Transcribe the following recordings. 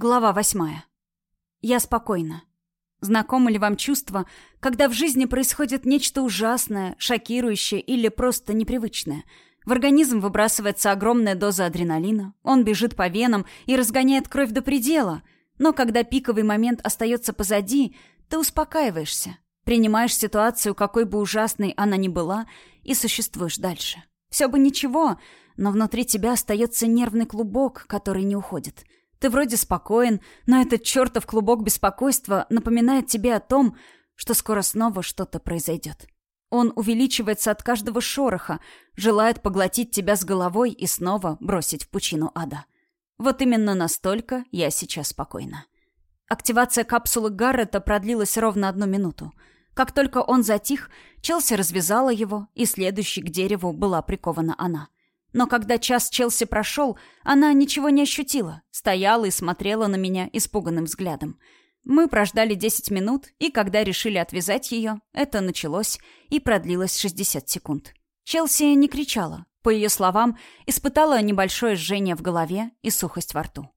Глава восьмая. Я спокойна. Знакомо ли вам чувство, когда в жизни происходит нечто ужасное, шокирующее или просто непривычное? В организм выбрасывается огромная доза адреналина, он бежит по венам и разгоняет кровь до предела, но когда пиковый момент остается позади, ты успокаиваешься, принимаешь ситуацию, какой бы ужасной она ни была, и существуешь дальше. Все бы ничего, но внутри тебя остается нервный клубок, который не уходит — ты вроде спокоен, но этот чертов клубок беспокойства напоминает тебе о том, что скоро снова что-то произойдет. Он увеличивается от каждого шороха, желает поглотить тебя с головой и снова бросить в пучину ада. Вот именно настолько я сейчас спокойна. Активация капсулы Гаррета продлилась ровно одну минуту. Как только он затих, Челси развязала его, и следующей к дереву была прикована она. Но когда час Челси прошел, она ничего не ощутила, стояла и смотрела на меня испуганным взглядом. Мы прождали 10 минут, и когда решили отвязать ее, это началось и продлилось 60 секунд. Челси не кричала. По ее словам, испытала небольшое жжение в голове и сухость во рту.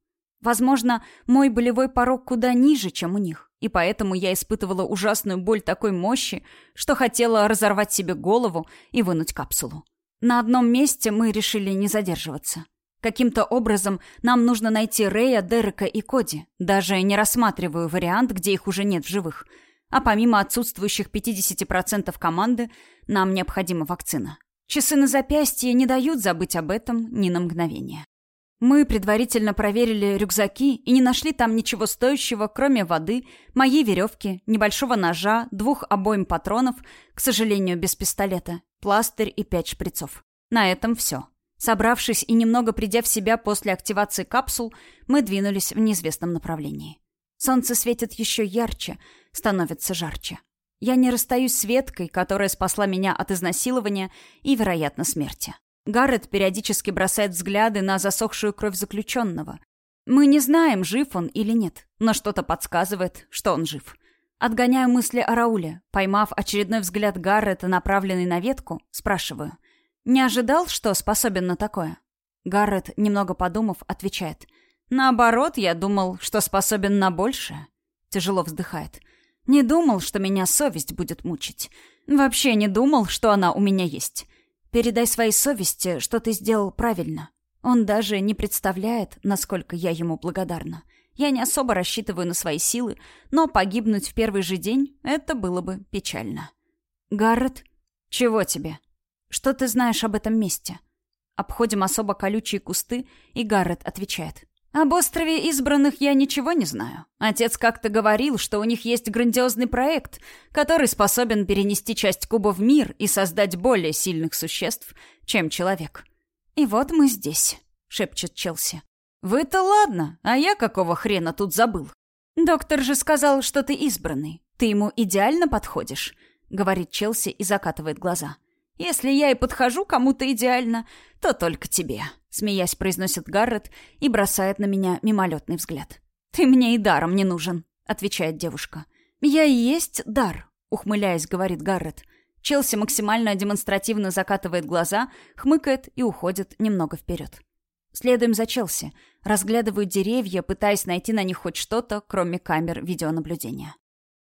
Возможно, мой болевой порог куда ниже, чем у них, и поэтому я испытывала ужасную боль такой мощи, что хотела разорвать себе голову и вынуть капсулу. На одном месте мы решили не задерживаться. Каким-то образом нам нужно найти Рэя, Дерека и Коди. Даже не рассматриваю вариант, где их уже нет в живых. А помимо отсутствующих 50% команды, нам необходима вакцина. Часы на запястье не дают забыть об этом ни на мгновение. Мы предварительно проверили рюкзаки и не нашли там ничего стоящего, кроме воды, моей веревки, небольшого ножа, двух обоим патронов, к сожалению, без пистолета, пластырь и пять шприцов. На этом все. Собравшись и немного придя в себя после активации капсул, мы двинулись в неизвестном направлении. Солнце светит еще ярче, становится жарче. Я не расстаюсь с веткой, которая спасла меня от изнасилования и, вероятно, смерти. Гаррет периодически бросает взгляды на засохшую кровь заключенного. Мы не знаем, жив он или нет, но что-то подсказывает, что он жив. Отгоняю мысли о Рауле. Поймав очередной взгляд Гаррета, направленный на ветку, спрашиваю. «Не ожидал, что способен на такое?» Гаррет, немного подумав, отвечает. «Наоборот, я думал, что способен на большее». Тяжело вздыхает. «Не думал, что меня совесть будет мучить. Вообще не думал, что она у меня есть. Передай своей совести, что ты сделал правильно. Он даже не представляет, насколько я ему благодарна. Я не особо рассчитываю на свои силы, но погибнуть в первый же день — это было бы печально. Гаррет, чего тебе? Что ты знаешь об этом месте? Обходим особо колючие кусты, и Гаррет отвечает. Об острове избранных я ничего не знаю. Отец как-то говорил, что у них есть грандиозный проект, который способен перенести часть куба в мир и создать более сильных существ, чем человек. И вот мы здесь, шепчет Челси. «Вы-то ладно, а я какого хрена тут забыл?» «Доктор же сказал, что ты избранный. Ты ему идеально подходишь», — говорит Челси и закатывает глаза. «Если я и подхожу кому-то идеально, то только тебе», — смеясь произносит Гаррет и бросает на меня мимолетный взгляд. «Ты мне и даром не нужен», — отвечает девушка. «Я и есть дар», — ухмыляясь, говорит Гаррет. Челси максимально демонстративно закатывает глаза, хмыкает и уходит немного вперед. Следуем за Челси. Разглядываю деревья, пытаясь найти на них хоть что-то, кроме камер видеонаблюдения.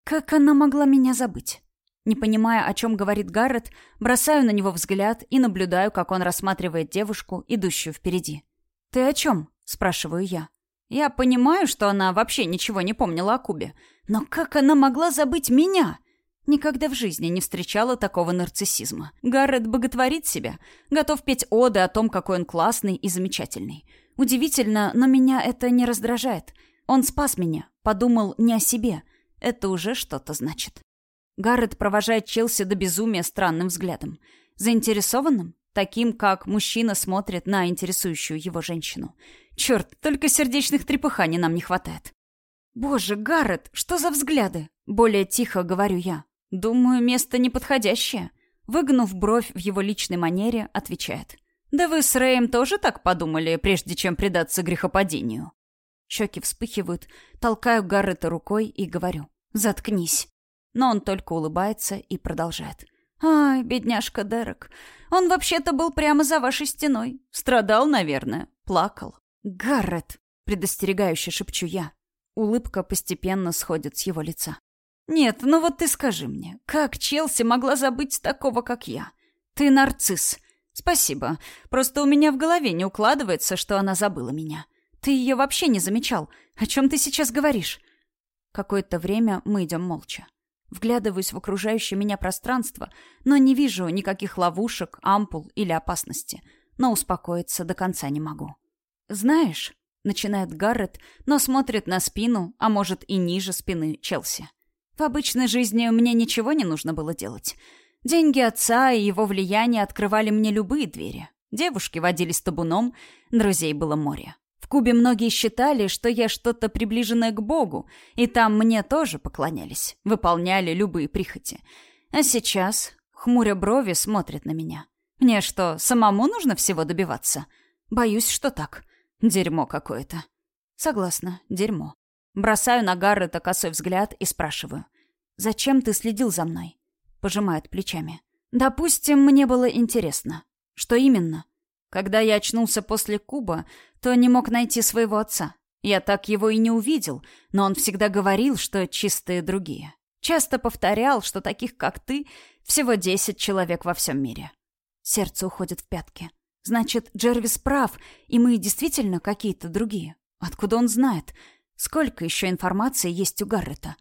Как она могла меня забыть? Не понимая, о чем говорит Гаррет, бросаю на него взгляд и наблюдаю, как он рассматривает девушку, идущую впереди. «Ты о чем?» — спрашиваю я. Я понимаю, что она вообще ничего не помнила о Кубе. Но как она могла забыть меня? Никогда в жизни не встречала такого нарциссизма. Гаррет боготворит себя, готов петь оды о том, какой он классный и замечательный. Удивительно, но меня это не раздражает. Он спас меня, подумал не о себе. Это уже что-то значит. Гаррет провожает Челси до безумия странным взглядом. Заинтересованным? Таким, как мужчина смотрит на интересующую его женщину. Черт, только сердечных трепыханий нам не хватает. «Боже, Гаррет, что за взгляды?» Более тихо говорю я. «Думаю, место неподходящее». Выгнув бровь в его личной манере, отвечает. «Да вы с Рэем тоже так подумали, прежде чем предаться грехопадению?» Щеки вспыхивают, толкаю Гаррета рукой и говорю. «Заткнись». Но он только улыбается и продолжает. «Ай, бедняжка Дерек. Он вообще-то был прямо за вашей стеной. Страдал, наверное. Плакал». «Гаррет!» Предостерегающе шепчу я. Улыбка постепенно сходит с его лица. «Нет, ну вот ты скажи мне, как Челси могла забыть такого, как я? Ты нарцисс. Спасибо. Просто у меня в голове не укладывается, что она забыла меня. Ты ее вообще не замечал. О чем ты сейчас говоришь?» Какое-то время мы идем молча. Вглядываюсь в окружающее меня пространство, но не вижу никаких ловушек, ампул или опасности. Но успокоиться до конца не могу. «Знаешь...» — начинает Гаррет, но смотрит на спину, а может и ниже спины Челси. «В обычной жизни мне ничего не нужно было делать. Деньги отца и его влияние открывали мне любые двери. Девушки водились табуном, друзей было море. В Кубе многие считали, что я что-то приближенное к Богу, и там мне тоже поклонялись, выполняли любые прихоти. А сейчас, хмуря брови, смотрят на меня. Мне что, самому нужно всего добиваться? Боюсь, что так. Дерьмо какое-то. Согласна, дерьмо. Бросаю на Гаррета косой взгляд и спрашиваю. «Зачем ты следил за мной?» Пожимает плечами. «Допустим, мне было интересно. Что именно?» Когда я очнулся после Куба, то не мог найти своего отца. Я так его и не увидел, но он всегда говорил, что чистые другие. Часто повторял, что таких, как ты, всего десять человек во всем мире. Сердце уходит в пятки. Значит, Джервис прав, и мы действительно какие-то другие. Откуда он знает? Сколько еще информации есть у Гаррета?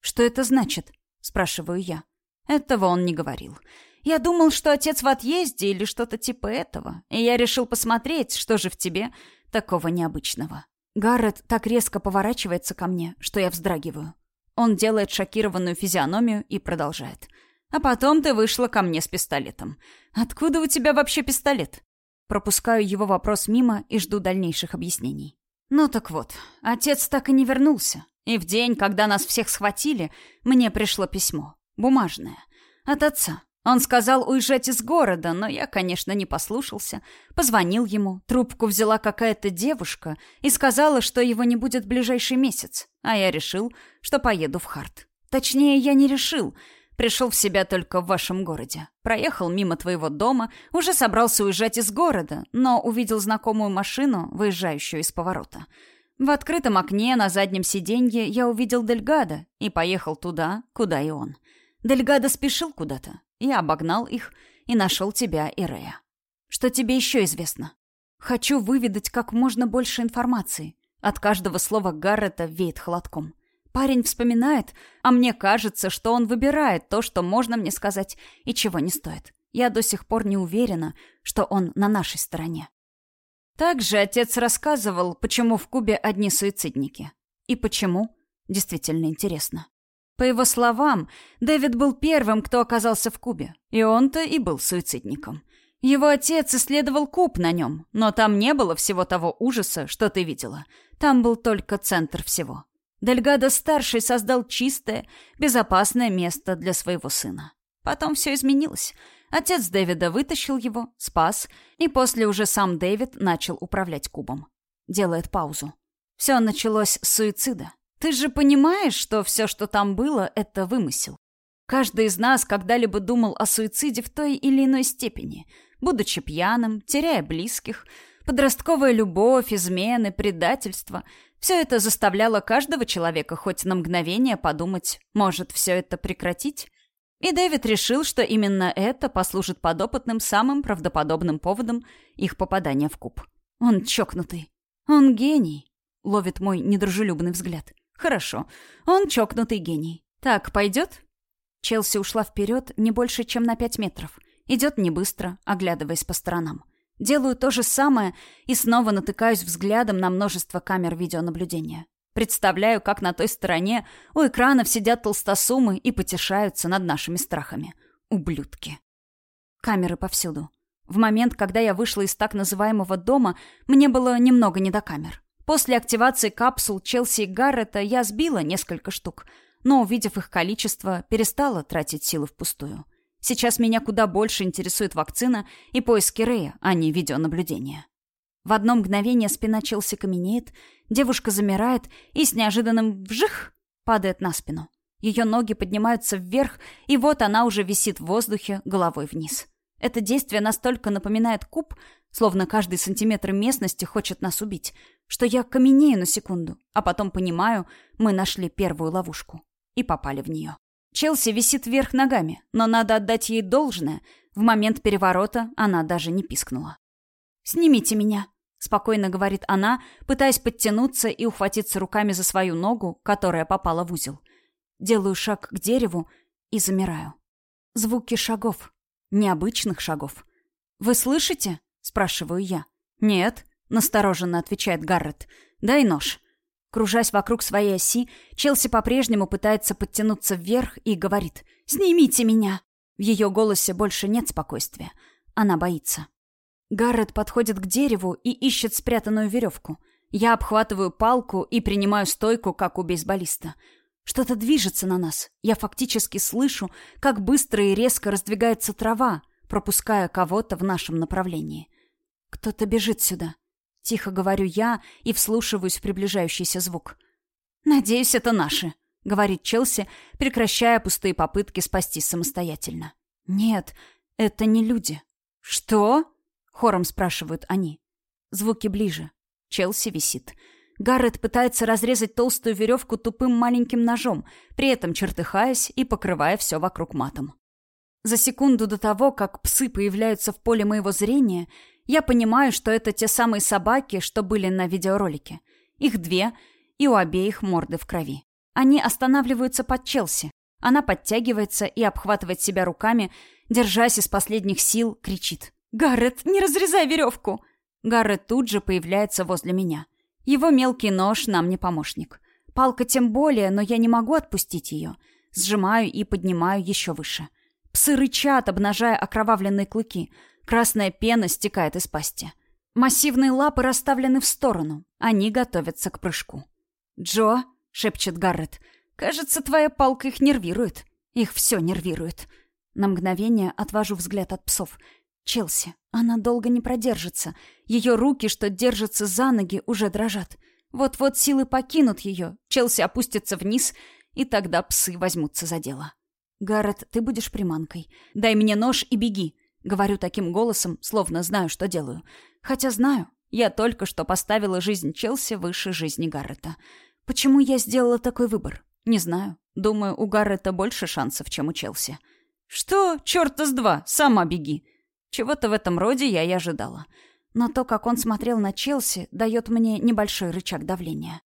Что это значит? Спрашиваю я. Этого он не говорил. Я думал, что отец в отъезде или что-то типа этого, и я решил посмотреть, что же в тебе такого необычного. Гаррет так резко поворачивается ко мне, что я вздрагиваю. Он делает шокированную физиономию и продолжает. А потом ты вышла ко мне с пистолетом. Откуда у тебя вообще пистолет? Пропускаю его вопрос мимо и жду дальнейших объяснений. Ну так вот, отец так и не вернулся. И в день, когда нас всех схватили, мне пришло письмо. Бумажное. От отца. Он сказал уезжать из города, но я, конечно, не послушался. Позвонил ему, трубку взяла какая-то девушка и сказала, что его не будет ближайший месяц. А я решил, что поеду в Харт. Точнее, я не решил — Пришел в себя только в вашем городе. Проехал мимо твоего дома, уже собрался уезжать из города, но увидел знакомую машину, выезжающую из поворота. В открытом окне на заднем сиденье я увидел Дельгада и поехал туда, куда и он. Дельгада спешил куда-то. Я обогнал их и нашел тебя и Рея. Что тебе еще известно? Хочу выведать как можно больше информации. От каждого слова Гаррета веет холодком. Парень вспоминает, а мне кажется, что он выбирает то, что можно мне сказать и чего не стоит. Я до сих пор не уверена, что он на нашей стороне. Также отец рассказывал, почему в Кубе одни суицидники. И почему? Действительно интересно. По его словам, Дэвид был первым, кто оказался в Кубе, и он-то и был суицидником. Его отец исследовал Куб на нем, но там не было всего того ужаса, что ты видела. Там был только центр всего. Дельгадо-старший создал чистое, безопасное место для своего сына. Потом все изменилось. Отец Дэвида вытащил его, спас, и после уже сам Дэвид начал управлять кубом. Делает паузу. Все началось с суицида. Ты же понимаешь, что все, что там было, это вымысел. Каждый из нас когда-либо думал о суициде в той или иной степени, будучи пьяным, теряя близких, подростковая любовь, измены, предательство — все это заставляло каждого человека хоть на мгновение подумать, может, все это прекратить? И Дэвид решил, что именно это послужит подопытным самым правдоподобным поводом их попадания в куб. Он чокнутый. Он гений. Ловит мой недружелюбный взгляд. Хорошо. Он чокнутый гений. Так, пойдет? Челси ушла вперед не больше, чем на пять метров. Идет не быстро, оглядываясь по сторонам. Делаю то же самое и снова натыкаюсь взглядом на множество камер видеонаблюдения. Представляю, как на той стороне у экранов сидят толстосумы и потешаются над нашими страхами. Ублюдки. Камеры повсюду. В момент, когда я вышла из так называемого дома, мне было немного не до камер. После активации капсул Челси и Гаррета я сбила несколько штук, но, увидев их количество, перестала тратить силы впустую. Сейчас меня куда больше интересует вакцина и поиски Рея, а не видеонаблюдение. В одно мгновение спина Челси каменеет, девушка замирает и с неожиданным «вжих» падает на спину. Ее ноги поднимаются вверх, и вот она уже висит в воздухе головой вниз. Это действие настолько напоминает куб, словно каждый сантиметр местности хочет нас убить, что я каменею на секунду, а потом понимаю, мы нашли первую ловушку и попали в нее. Челси висит вверх ногами, но надо отдать ей должное. В момент переворота она даже не пискнула. «Снимите меня», — спокойно говорит она, пытаясь подтянуться и ухватиться руками за свою ногу, которая попала в узел. Делаю шаг к дереву и замираю. Звуки шагов. Необычных шагов. «Вы слышите?» — спрашиваю я. «Нет», — настороженно отвечает Гаррет. «Дай нож». Кружась вокруг своей оси, Челси по-прежнему пытается подтянуться вверх и говорит «Снимите меня!». В ее голосе больше нет спокойствия. Она боится. Гаррет подходит к дереву и ищет спрятанную веревку. Я обхватываю палку и принимаю стойку, как у бейсболиста. Что-то движется на нас. Я фактически слышу, как быстро и резко раздвигается трава, пропуская кого-то в нашем направлении. Кто-то бежит сюда. Тихо говорю я и вслушиваюсь в приближающийся звук. «Надеюсь, это наши», — говорит Челси, прекращая пустые попытки спастись самостоятельно. «Нет, это не люди». «Что?» — хором спрашивают они. Звуки ближе. Челси висит. Гаррет пытается разрезать толстую веревку тупым маленьким ножом, при этом чертыхаясь и покрывая все вокруг матом. За секунду до того, как псы появляются в поле моего зрения, я понимаю, что это те самые собаки, что были на видеоролике. Их две, и у обеих морды в крови. Они останавливаются под Челси. Она подтягивается и обхватывает себя руками, держась из последних сил, кричит. «Гаррет, не разрезай веревку!» Гаррет тут же появляется возле меня. Его мелкий нож нам не помощник. Палка тем более, но я не могу отпустить ее. Сжимаю и поднимаю еще выше. Псы рычат, обнажая окровавленные клыки — Красная пена стекает из пасти. Массивные лапы расставлены в сторону. Они готовятся к прыжку. «Джо», — шепчет Гаррет, — «кажется, твоя палка их нервирует. Их все нервирует». На мгновение отвожу взгляд от псов. Челси. Она долго не продержится. Ее руки, что держатся за ноги, уже дрожат. Вот-вот силы покинут ее. Челси опустится вниз, и тогда псы возьмутся за дело. «Гаррет, ты будешь приманкой. Дай мне нож и беги. Говорю таким голосом, словно знаю, что делаю. Хотя знаю, я только что поставила жизнь Челси выше жизни Гаррета. Почему я сделала такой выбор? Не знаю. Думаю, у Гаррета больше шансов, чем у Челси. Что? Чёрта с два! Сама беги! Чего-то в этом роде я и ожидала. Но то, как он смотрел на Челси, дает мне небольшой рычаг давления.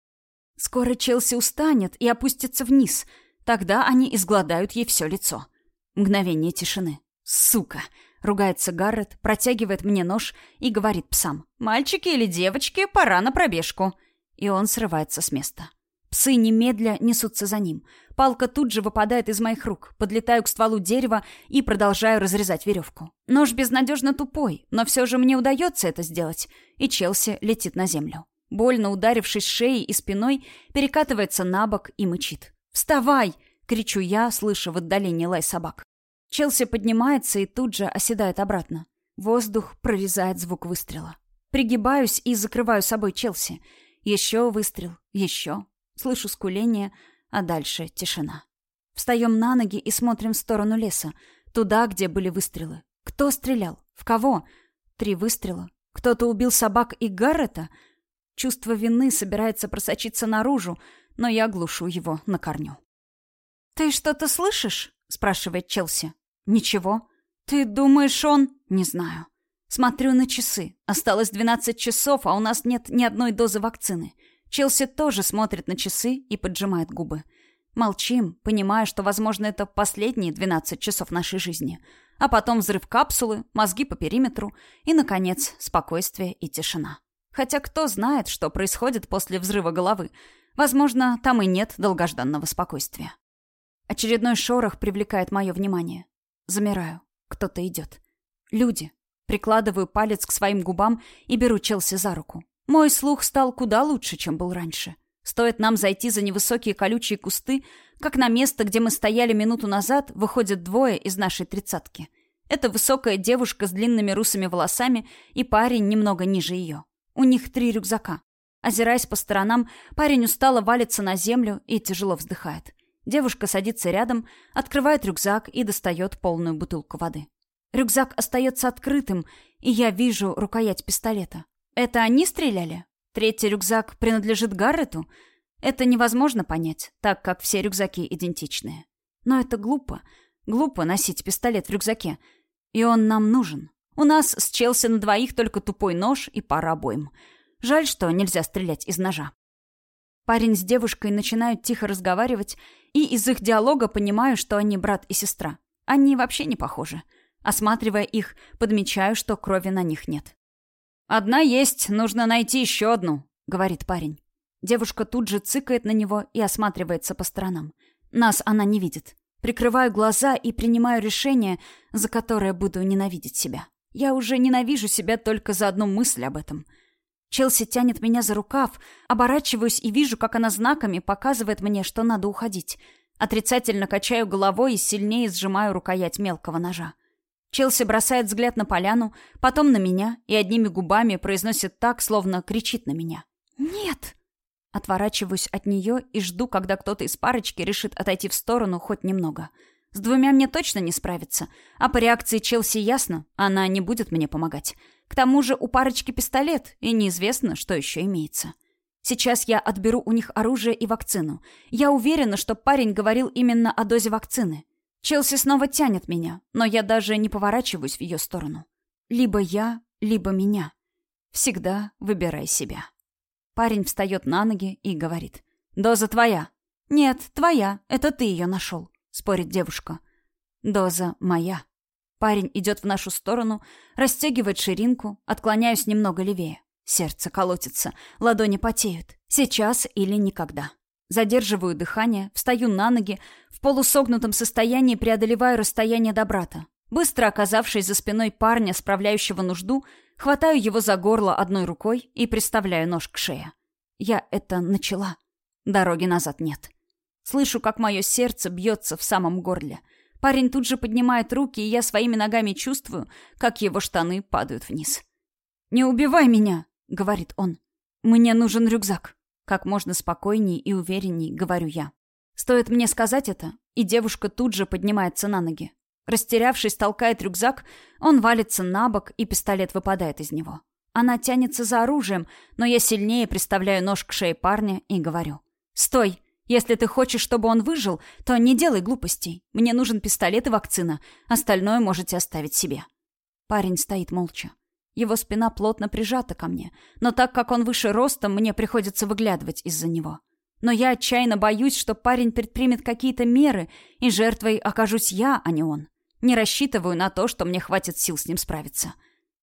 Скоро Челси устанет и опустится вниз. Тогда они изгладают ей все лицо. Мгновение тишины. Сука! Ругается Гаррет, протягивает мне нож и говорит псам. «Мальчики или девочки, пора на пробежку». И он срывается с места. Псы немедля несутся за ним. Палка тут же выпадает из моих рук. Подлетаю к стволу дерева и продолжаю разрезать веревку. Нож безнадежно тупой, но все же мне удается это сделать. И Челси летит на землю. Больно ударившись шеей и спиной, перекатывается на бок и мычит. «Вставай!» — кричу я, слыша в отдалении лай собак. Челси поднимается и тут же оседает обратно. Воздух прорезает звук выстрела. Пригибаюсь и закрываю собой Челси. Еще выстрел, еще. Слышу скуление, а дальше тишина. Встаем на ноги и смотрим в сторону леса. Туда, где были выстрелы. Кто стрелял? В кого? Три выстрела. Кто-то убил собак и Гаррета? Чувство вины собирается просочиться наружу, но я глушу его на корню. «Ты что-то слышишь?» — спрашивает Челси. «Ничего. Ты думаешь, он...» «Не знаю. Смотрю на часы. Осталось 12 часов, а у нас нет ни одной дозы вакцины. Челси тоже смотрит на часы и поджимает губы. Молчим, понимая, что, возможно, это последние 12 часов нашей жизни. А потом взрыв капсулы, мозги по периметру и, наконец, спокойствие и тишина. Хотя кто знает, что происходит после взрыва головы. Возможно, там и нет долгожданного спокойствия. Очередной шорох привлекает мое внимание. Замираю. Кто-то идет. Люди. Прикладываю палец к своим губам и беру Челси за руку. Мой слух стал куда лучше, чем был раньше. Стоит нам зайти за невысокие колючие кусты, как на место, где мы стояли минуту назад, выходят двое из нашей тридцатки. Это высокая девушка с длинными русыми волосами и парень немного ниже ее. У них три рюкзака. Озираясь по сторонам, парень устало валится на землю и тяжело вздыхает. Девушка садится рядом, открывает рюкзак и достает полную бутылку воды. Рюкзак остается открытым, и я вижу рукоять пистолета. Это они стреляли? Третий рюкзак принадлежит Гаррету? Это невозможно понять, так как все рюкзаки идентичные. Но это глупо. Глупо носить пистолет в рюкзаке. И он нам нужен. У нас с Челси на двоих только тупой нож и пара обоим. Жаль, что нельзя стрелять из ножа. Парень с девушкой начинают тихо разговаривать, и из их диалога понимаю, что они брат и сестра. Они вообще не похожи. Осматривая их, подмечаю, что крови на них нет. «Одна есть, нужно найти еще одну», — говорит парень. Девушка тут же цыкает на него и осматривается по сторонам. Нас она не видит. Прикрываю глаза и принимаю решение, за которое буду ненавидеть себя. Я уже ненавижу себя только за одну мысль об этом. Челси тянет меня за рукав, оборачиваюсь и вижу, как она знаками показывает мне, что надо уходить. Отрицательно качаю головой и сильнее сжимаю рукоять мелкого ножа. Челси бросает взгляд на поляну, потом на меня и одними губами произносит так, словно кричит на меня. «Нет!» Отворачиваюсь от нее и жду, когда кто-то из парочки решит отойти в сторону хоть немного. С двумя мне точно не справиться, а по реакции Челси ясно, она не будет мне помогать. К тому же у парочки пистолет, и неизвестно, что еще имеется. Сейчас я отберу у них оружие и вакцину. Я уверена, что парень говорил именно о дозе вакцины. Челси снова тянет меня, но я даже не поворачиваюсь в ее сторону. Либо я, либо меня. Всегда выбирай себя. Парень встает на ноги и говорит. «Доза твоя». «Нет, твоя. Это ты ее нашел», — спорит девушка. «Доза моя». Парень идет в нашу сторону, расстегивает ширинку, отклоняюсь немного левее. Сердце колотится, ладони потеют. Сейчас или никогда. Задерживаю дыхание, встаю на ноги, в полусогнутом состоянии преодолеваю расстояние до брата. Быстро оказавшись за спиной парня, справляющего нужду, хватаю его за горло одной рукой и приставляю нож к шее. Я это начала. Дороги назад нет. Слышу, как мое сердце бьется в самом горле. Парень тут же поднимает руки, и я своими ногами чувствую, как его штаны падают вниз. «Не убивай меня!» — говорит он. «Мне нужен рюкзак». Как можно спокойней и уверенней, говорю я. Стоит мне сказать это, и девушка тут же поднимается на ноги. Растерявшись, толкает рюкзак, он валится на бок, и пистолет выпадает из него. Она тянется за оружием, но я сильнее приставляю нож к шее парня и говорю. «Стой! Если ты хочешь, чтобы он выжил, то не делай глупостей. Мне нужен пистолет и вакцина. Остальное можете оставить себе». Парень стоит молча. Его спина плотно прижата ко мне, но так как он выше ростом, мне приходится выглядывать из-за него. Но я отчаянно боюсь, что парень предпримет какие-то меры, и жертвой окажусь я, а не он. Не рассчитываю на то, что мне хватит сил с ним справиться.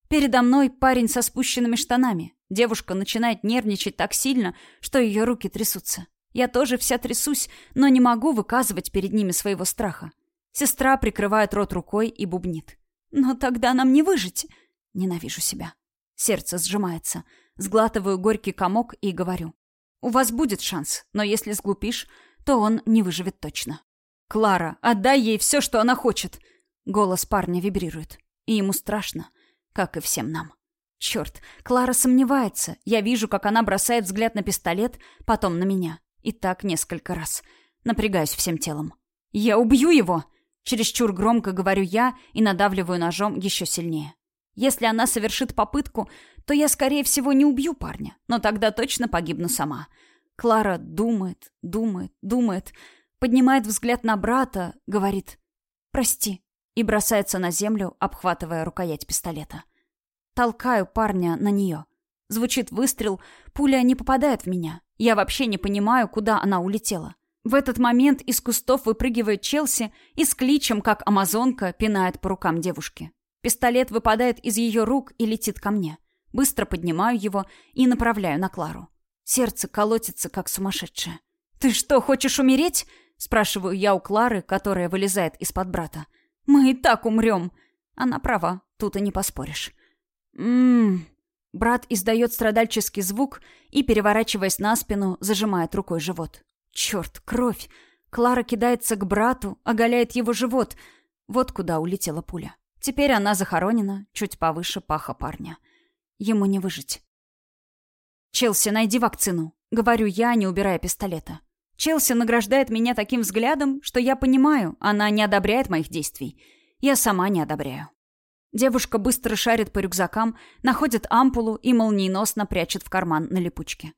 Передо мной парень со спущенными штанами. Девушка начинает нервничать так сильно, что ее руки трясутся. Я тоже вся трясусь, но не могу выказывать перед ними своего страха. Сестра прикрывает рот рукой и бубнит. «Но тогда нам не выжить!» Ненавижу себя. Сердце сжимается. Сглатываю горький комок и говорю. «У вас будет шанс, но если сглупишь, то он не выживет точно». «Клара, отдай ей все, что она хочет!» Голос парня вибрирует. И ему страшно, как и всем нам. Черт, Клара сомневается. Я вижу, как она бросает взгляд на пистолет, потом на меня. И так несколько раз. Напрягаюсь всем телом. «Я убью его!» Чересчур громко говорю я и надавливаю ножом еще сильнее. Если она совершит попытку, то я, скорее всего, не убью парня, но тогда точно погибну сама. Клара думает, думает, думает, поднимает взгляд на брата, говорит «Прости» и бросается на землю, обхватывая рукоять пистолета. Толкаю парня на нее. Звучит выстрел, пуля не попадает в меня. Я вообще не понимаю, куда она улетела. В этот момент из кустов выпрыгивает Челси и с кличем, как амазонка, пинает по рукам девушки. Пистолет выпадает из ее рук и летит ко мне. Быстро поднимаю его и направляю на Клару. Сердце колотится, как сумасшедшее. «Ты что, хочешь умереть?» — спрашиваю я у Клары, которая вылезает из-под брата. Мы и так умрем. Она права, тут и не поспоришь. Ммм. Брат издает страдальческий звук и, переворачиваясь на спину, зажимает рукой живот. Черт, кровь. Клара кидается к брату, оголяет его живот. Вот куда улетела пуля. Теперь она захоронена чуть повыше паха парня. Ему не выжить. «Челси, найди вакцину», — говорю я, не убирая пистолета. Челси награждает меня таким взглядом, что я понимаю, она не одобряет моих действий. Я сама не одобряю. Девушка быстро шарит по рюкзакам, находит ампулу и молниеносно прячет в карман на липучке.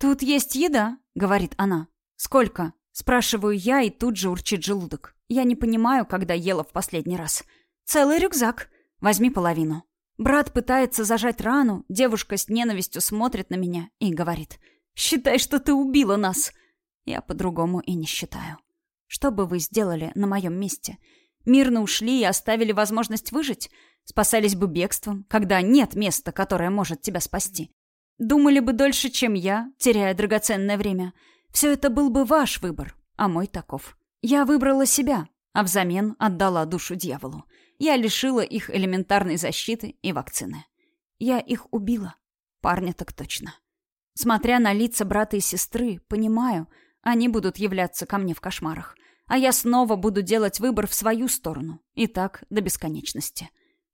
«Тут есть еда», — говорит она. «Сколько?» — спрашиваю я, и тут же урчит желудок. Я не понимаю, когда ела в последний раз. «Целый рюкзак. Возьми половину». Брат пытается зажать рану, девушка с ненавистью смотрит на меня и говорит. «Считай, что ты убила нас». Я по-другому и не считаю. Что бы вы сделали на моем месте? Мирно ушли и оставили возможность выжить? Спасались бы бегством, когда нет места, которое может тебя спасти? Думали бы дольше, чем я, теряя драгоценное время. Все это был бы ваш выбор, а мой таков. Я выбрала себя, а взамен отдала душу дьяволу. Я лишила их элементарной защиты и вакцины. Я их убила. Парня так точно. Смотря на лица брата и сестры, понимаю, они будут являться ко мне в кошмарах. А я снова буду делать выбор в свою сторону. И так до бесконечности.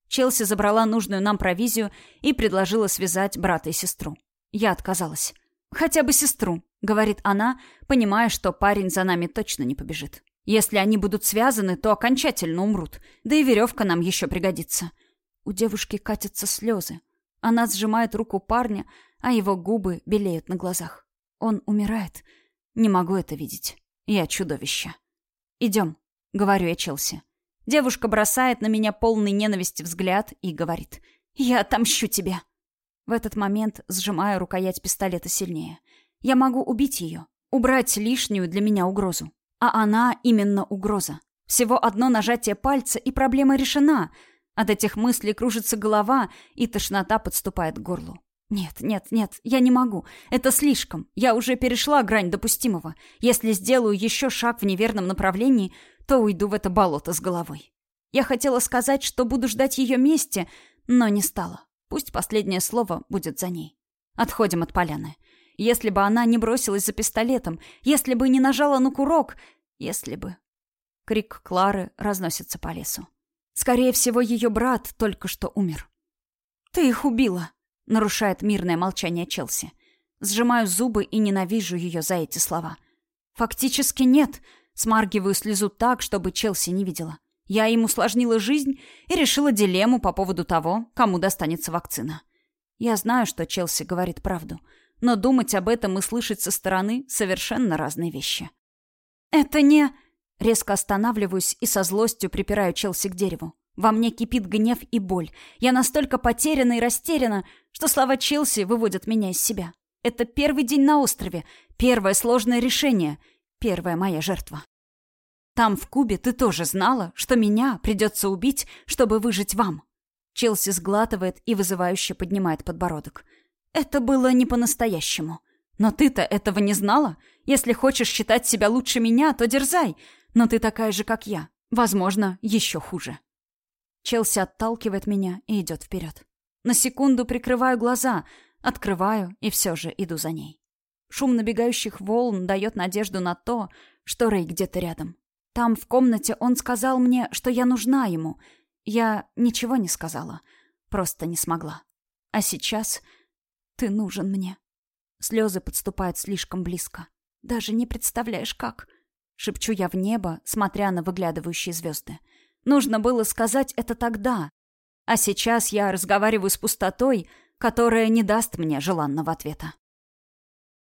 Челси забрала нужную нам провизию и предложила связать брата и сестру. Я отказалась. «Хотя бы сестру», — говорит она, понимая, что парень за нами точно не побежит. Если они будут связаны, то окончательно умрут. Да и веревка нам еще пригодится. У девушки катятся слезы. Она сжимает руку парня, а его губы белеют на глазах. Он умирает. Не могу это видеть. Я чудовище. «Идем», — говорю я Челси. Девушка бросает на меня полный ненависти взгляд и говорит. «Я отомщу тебя». В этот момент сжимаю рукоять пистолета сильнее. Я могу убить ее, убрать лишнюю для меня угрозу. А она именно угроза. Всего одно нажатие пальца, и проблема решена. От этих мыслей кружится голова, и тошнота подступает к горлу. Нет, нет, нет, я не могу. Это слишком. Я уже перешла грань допустимого. Если сделаю еще шаг в неверном направлении, то уйду в это болото с головой. Я хотела сказать, что буду ждать ее мести, но не стала. Пусть последнее слово будет за ней. Отходим от поляны. Если бы она не бросилась за пистолетом, если бы не нажала на курок, если бы... Крик Клары разносится по лесу. Скорее всего, ее брат только что умер. «Ты их убила!» — нарушает мирное молчание Челси. Сжимаю зубы и ненавижу ее за эти слова. «Фактически нет!» Смаргиваю слезу так, чтобы Челси не видела. Я им усложнила жизнь и решила дилемму по поводу того, кому достанется вакцина. Я знаю, что Челси говорит правду — но думать об этом и слышать со стороны совершенно разные вещи. «Это не...» Резко останавливаюсь и со злостью припираю Челси к дереву. Во мне кипит гнев и боль. Я настолько потеряна и растеряна, что слова Челси выводят меня из себя. Это первый день на острове, первое сложное решение, первая моя жертва. Там, в Кубе, ты тоже знала, что меня придется убить, чтобы выжить вам. Челси сглатывает и вызывающе поднимает подбородок. Это было не по-настоящему. Но ты-то этого не знала? Если хочешь считать себя лучше меня, то дерзай. Но ты такая же, как я. Возможно, еще хуже. Челси отталкивает меня и идет вперед. На секунду прикрываю глаза, открываю и все же иду за ней. Шум набегающих волн дает надежду на то, что Рэй где-то рядом. Там, в комнате, он сказал мне, что я нужна ему. Я ничего не сказала, просто не смогла. А сейчас ты нужен мне. Слезы подступают слишком близко. Даже не представляешь, как. Шепчу я в небо, смотря на выглядывающие звезды. Нужно было сказать это тогда. А сейчас я разговариваю с пустотой, которая не даст мне желанного ответа.